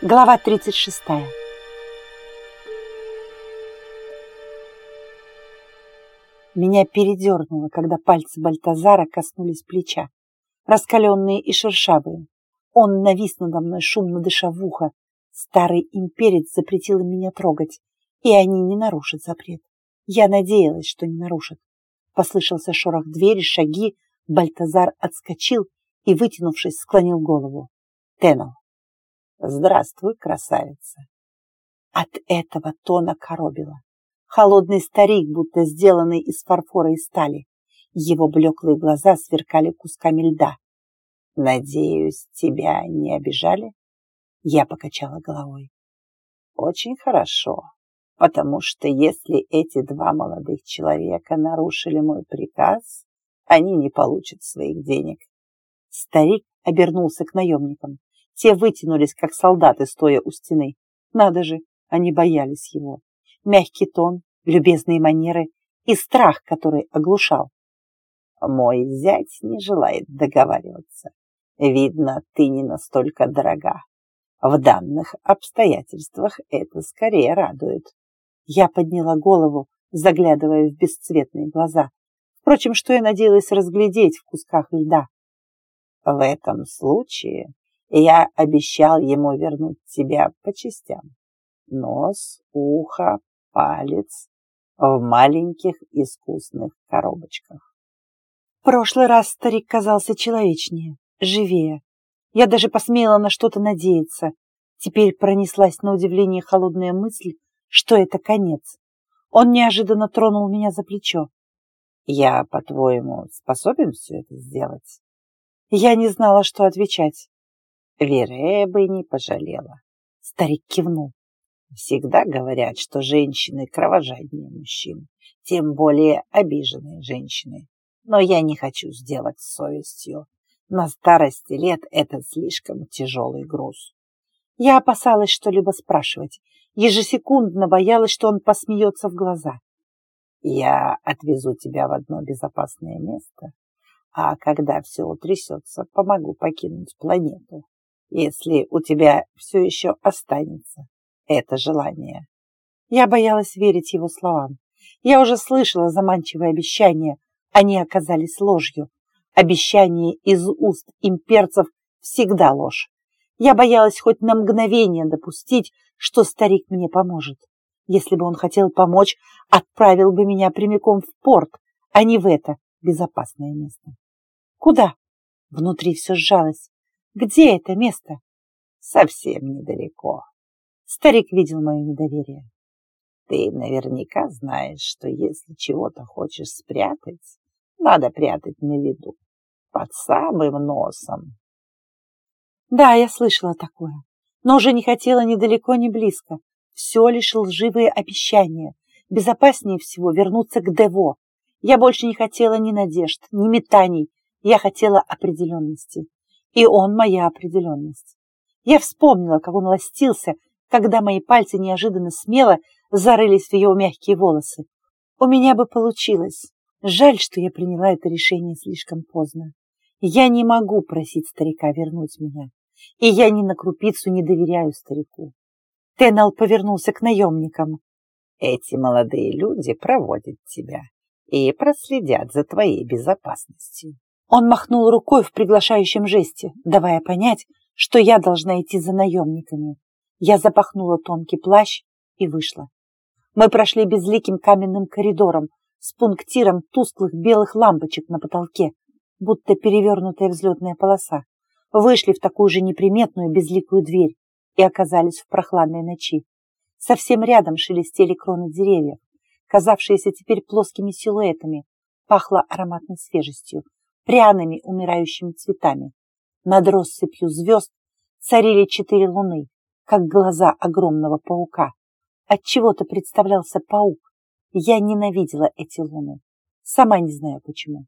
Глава 36. Меня передернуло, когда пальцы Бальтазара коснулись плеча, раскаленные и шершавые. Он навис надо мной, шумно дыша в ухо. Старый имперец запретил меня трогать, и они не нарушат запрет. Я надеялась, что не нарушат. Послышался шорох двери, шаги. Бальтазар отскочил и, вытянувшись, склонил голову. Теннел. Здравствуй, красавица. От этого тона коробило. Холодный старик, будто сделанный из фарфора и стали. Его блеклые глаза сверкали кусками льда. Надеюсь, тебя не обижали? Я покачала головой. Очень хорошо, потому что если эти два молодых человека нарушили мой приказ, они не получат своих денег. Старик обернулся к наемникам. Те вытянулись, как солдаты, стоя у стены. Надо же, они боялись его. Мягкий тон, любезные манеры и страх, который оглушал. Мой зять не желает договариваться. Видно, ты не настолько дорога. В данных обстоятельствах это скорее радует. Я подняла голову, заглядывая в бесцветные глаза. Впрочем, что я надеялась разглядеть в кусках льда. В этом случае я обещал ему вернуть тебя по частям. Нос, ухо, палец в маленьких искусных коробочках. В прошлый раз старик казался человечнее, живее. Я даже посмела на что-то надеяться. Теперь пронеслась на удивление холодная мысль, что это конец. Он неожиданно тронул меня за плечо. «Я, по-твоему, способен все это сделать?» Я не знала, что отвечать. Вере бы не пожалела. Старик кивнул. Всегда говорят, что женщины кровожаднее мужчин, тем более обиженные женщины. Но я не хочу сделать с совестью. На старости лет это слишком тяжелый груз. Я опасалась что-либо спрашивать. Ежесекундно боялась, что он посмеется в глаза. Я отвезу тебя в одно безопасное место, а когда все утрясется, помогу покинуть планету если у тебя все еще останется это желание. Я боялась верить его словам. Я уже слышала заманчивые обещания. Они оказались ложью. Обещания из уст имперцев всегда ложь. Я боялась хоть на мгновение допустить, что старик мне поможет. Если бы он хотел помочь, отправил бы меня прямиком в порт, а не в это безопасное место. Куда? Внутри все сжалось. Где это место? Совсем недалеко. Старик видел мое недоверие. Ты наверняка знаешь, что если чего-то хочешь спрятать, надо прятать на виду, под самым носом. Да, я слышала такое, но уже не хотела ни далеко, ни близко. Все лишь лживые обещания. Безопаснее всего вернуться к Дево. Я больше не хотела ни надежд, ни метаний. Я хотела определенности и он моя определенность. Я вспомнила, как он ластился, когда мои пальцы неожиданно смело зарылись в его мягкие волосы. У меня бы получилось. Жаль, что я приняла это решение слишком поздно. Я не могу просить старика вернуть меня. И я ни на крупицу не доверяю старику. Теннел повернулся к наемникам. Эти молодые люди проводят тебя и проследят за твоей безопасностью. Он махнул рукой в приглашающем жесте, давая понять, что я должна идти за наемниками. Я запахнула тонкий плащ и вышла. Мы прошли безликим каменным коридором с пунктиром тусклых белых лампочек на потолке, будто перевернутая взлетная полоса. Вышли в такую же неприметную безликую дверь и оказались в прохладной ночи. Совсем рядом шелестели кроны деревьев, казавшиеся теперь плоскими силуэтами. Пахло ароматной свежестью, пряными умирающими цветами. Над россыпью звезд царили четыре луны, как глаза огромного паука. Отчего-то представлялся паук. Я ненавидела эти луны. Сама не знаю почему.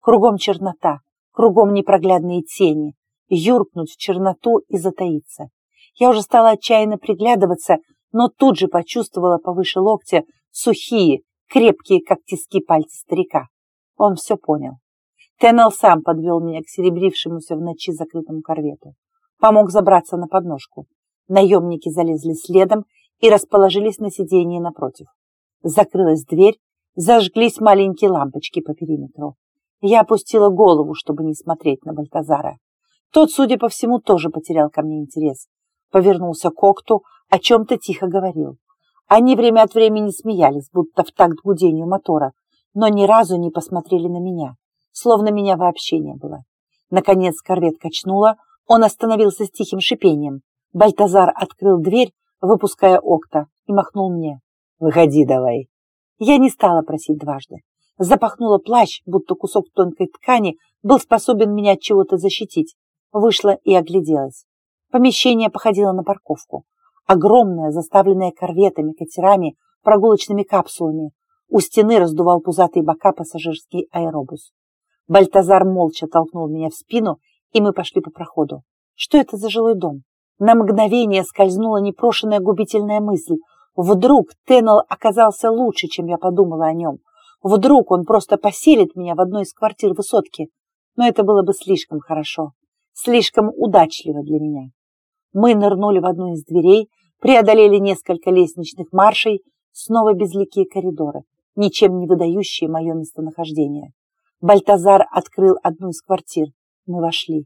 Кругом чернота, кругом непроглядные тени. Юркнуть в черноту и затаиться. Я уже стала отчаянно приглядываться, но тут же почувствовала повыше локтя сухие, крепкие, как тиски пальцы старика. Он все понял. Теннел сам подвел меня к серебрившемуся в ночи закрытому корвету. Помог забраться на подножку. Наемники залезли следом и расположились на сиденье напротив. Закрылась дверь, зажглись маленькие лампочки по периметру. Я опустила голову, чтобы не смотреть на Бальтазара. Тот, судя по всему, тоже потерял ко мне интерес. Повернулся к Окту, о чем-то тихо говорил. Они время от времени смеялись, будто в такт гудению мотора, но ни разу не посмотрели на меня, словно меня вообще не было. Наконец корвет качнула, он остановился с тихим шипением. Бальтазар открыл дверь, выпуская Окта, и махнул мне. «Выходи давай». Я не стала просить дважды. Запахнула плащ, будто кусок тонкой ткани был способен меня от чего-то защитить. Вышла и огляделась. Помещение походило на парковку. Огромное, заставленное корветами, катерами, прогулочными капсулами. У стены раздувал пузатые бока пассажирский аэробус. Бальтазар молча толкнул меня в спину, и мы пошли по проходу. Что это за жилой дом? На мгновение скользнула непрошенная губительная мысль. Вдруг Теннел оказался лучше, чем я подумала о нем. Вдруг он просто поселит меня в одной из квартир высотки. Но это было бы слишком хорошо, слишком удачливо для меня. Мы нырнули в одну из дверей, преодолели несколько лестничных маршей, снова безликие коридоры, ничем не выдающие мое местонахождение. Бальтазар открыл одну из квартир. Мы вошли.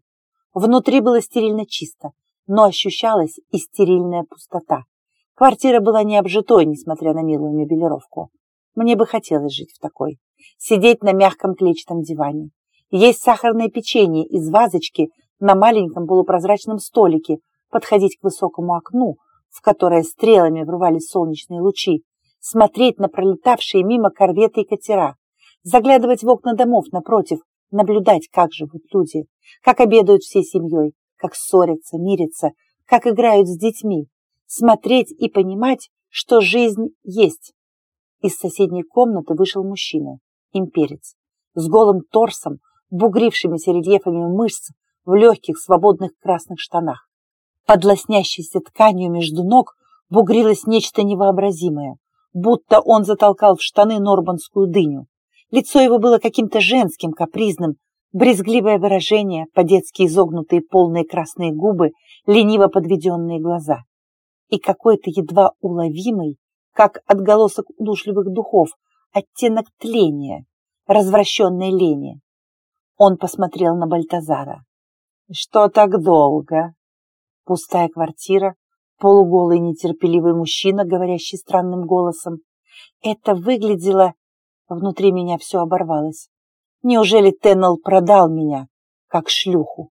Внутри было стерильно чисто, но ощущалась и стерильная пустота. Квартира была не обжитой, несмотря на милую мебелировку. Мне бы хотелось жить в такой. Сидеть на мягком клетчатом диване. Есть сахарное печенье из вазочки на маленьком полупрозрачном столике, подходить к высокому окну, в которое стрелами врывались солнечные лучи, смотреть на пролетавшие мимо корветы и катера, заглядывать в окна домов напротив, наблюдать, как живут люди, как обедают всей семьей, как ссорятся, мирятся, как играют с детьми, смотреть и понимать, что жизнь есть. Из соседней комнаты вышел мужчина, имперец, с голым торсом, бугрившимися рельефами мышц в легких свободных красных штанах. Под лоснящейся тканью между ног бугрилось нечто невообразимое, будто он затолкал в штаны норбанскую дыню. Лицо его было каким-то женским, капризным, брезгливое выражение, по-детски изогнутые полные красные губы, лениво подведенные глаза. И какой-то едва уловимый, как отголосок удушливых духов, оттенок тления, развращенной лени. Он посмотрел на Бальтазара. «Что так долго?» Пустая квартира, полуголый нетерпеливый мужчина, говорящий странным голосом. Это выглядело... Внутри меня все оборвалось. Неужели Теннел продал меня, как шлюху?